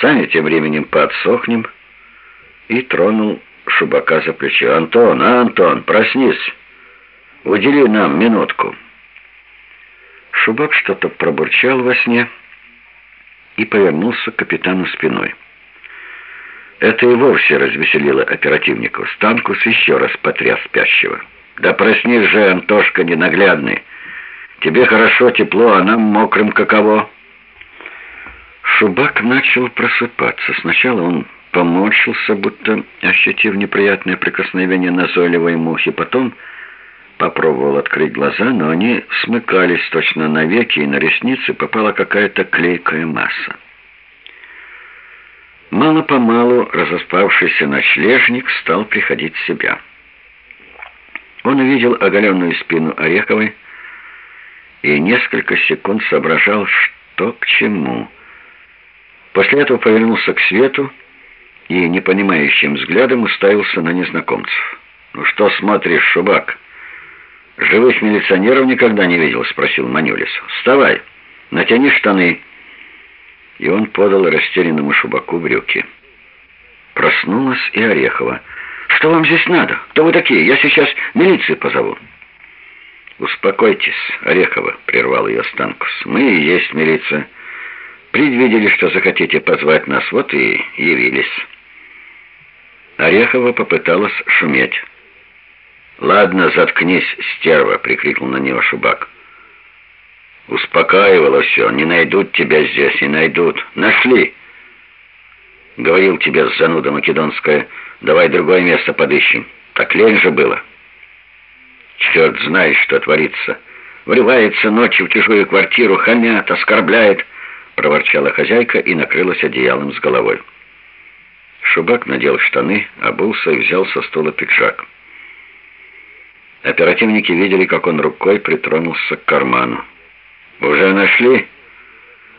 Сами тем временем подсохнем. И тронул Шубака за плечо. «Антон, Антон, проснись! Удели нам минутку!» Шубак что-то пробурчал во сне и повернулся к капитану спиной. Это и вовсе развеселило оперативников. Станкус еще раз потряс спящего. «Да проснись же, Антошка ненаглядный! Тебе хорошо, тепло, а нам мокрым каково!» Шубак начал просыпаться. Сначала он поморщился, будто ощутив неприятное прикосновение назойливой мухи. Потом попробовал открыть глаза, но они смыкались точно на веки, и на ресницы попала какая-то клейкая масса. Мало-помалу разоспавшийся ночлежник стал приходить в себя. Он увидел оголенную спину Ореховой и несколько секунд соображал, что к чему. После этого повернулся к свету и непонимающим взглядом уставился на незнакомцев. «Ну что смотришь, Шубак? Живых милиционеров никогда не видел?» — спросил Манюлис. «Вставай, натяни штаны» и он подал растерянному Шубаку брюки. Проснулась и Орехова. «Что вам здесь надо? Кто вы такие? Я сейчас милицию позову». «Успокойтесь, Орехова», — прервал ее Станкус. «Мы и есть милиция. Предвидели, что захотите позвать нас, вот и явились». Орехова попыталась шуметь. «Ладно, заткнись, стерва!» — прикрикнул на нее Шубак. Успокаивало все. Не найдут тебя здесь, не найдут. Нашли. Говорил тебе, зануда македонская, давай другое место подыщем. Так лень же было. Черт знает, что творится. Врывается ночью в чужую квартиру, хамят, оскорбляет, проворчала хозяйка и накрылась одеялом с головой. Шубак надел штаны, обулся и взял со стула пиджак. Оперативники видели, как он рукой притронулся к карману. «Уже нашли?»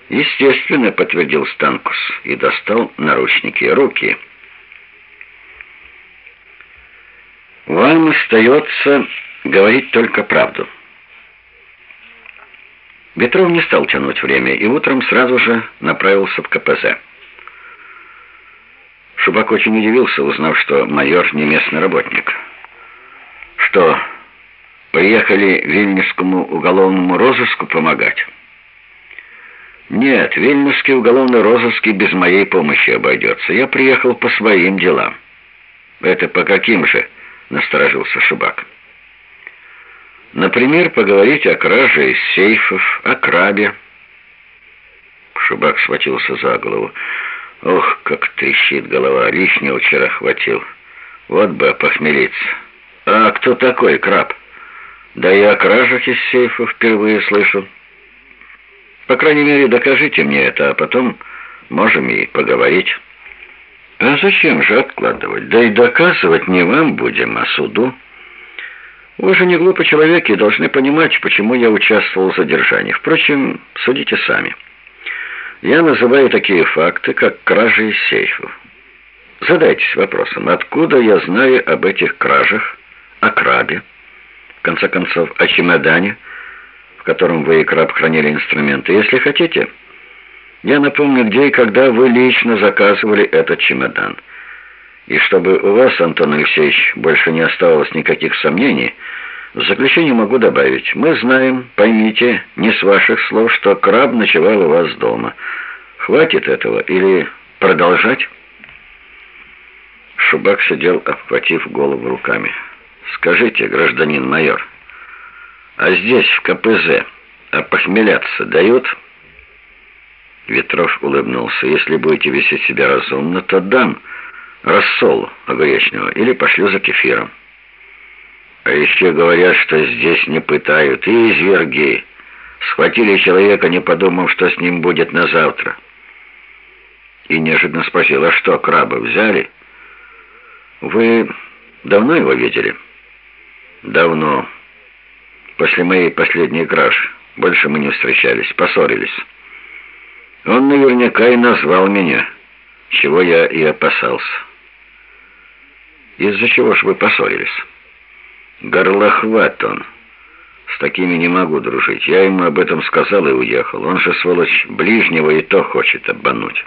«Естественно», — подтвердил Станкус и достал наручники. «Руки». «Вам остается говорить только правду». Ветров не стал тянуть время и утром сразу же направился в КПЗ. Шубак очень удивился, узнав, что майор не местный работник. «Что, Приехали Вильнюсскому уголовному розыску помогать? Нет, Вильнюсский уголовный розыск без моей помощи обойдется. Я приехал по своим делам. Это по каким же? Насторожился Шубак. Например, поговорить о краже из сейфов, о крабе. Шубак схватился за голову. Ох, как трещит голова, лишнего вчера хватил. Вот бы похмелиться. А кто такой краб? Да и о кражах из сейфа впервые слышу. По крайней мере, докажите мне это, а потом можем и поговорить. А зачем же откладывать? Да и доказывать не вам будем, а суду. Вы же не глупый человек и должны понимать, почему я участвовал в задержании. Впрочем, судите сами. Я называю такие факты, как кражи из сейфов. Задайтесь вопросом, откуда я знаю об этих кражах, о крабе, конце концов, о чемодане, в котором вы и краб хранили инструменты. Если хотите, я напомню, где и когда вы лично заказывали этот чемодан. И чтобы у вас, Антон Алексеевич, больше не оставалось никаких сомнений, в заключение могу добавить, мы знаем, поймите, не с ваших слов, что краб ночевал у вас дома. Хватит этого или продолжать? Шубак сидел, обхватив голову руками. Скажите, гражданин майор, а здесь, в КПЗ, опохмеляться дают?» Ветров улыбнулся. «Если будете вести себя разумно, то дам рассолу огуречного или пошлю за кефиром». «А еще говорят, что здесь не пытают, и изверги. Схватили человека, не подумав, что с ним будет на завтра». И неожиданно спросил, «А что, краба взяли?» «Вы давно его видели?» «Давно. После моей последней кражи. Больше мы не встречались, поссорились. Он наверняка и назвал меня, чего я и опасался». «Из-за чего ж вы поссорились?» «Горлохват он. С такими не могу дружить. Я ему об этом сказал и уехал. Он же, сволочь, ближнего и то хочет обмануть».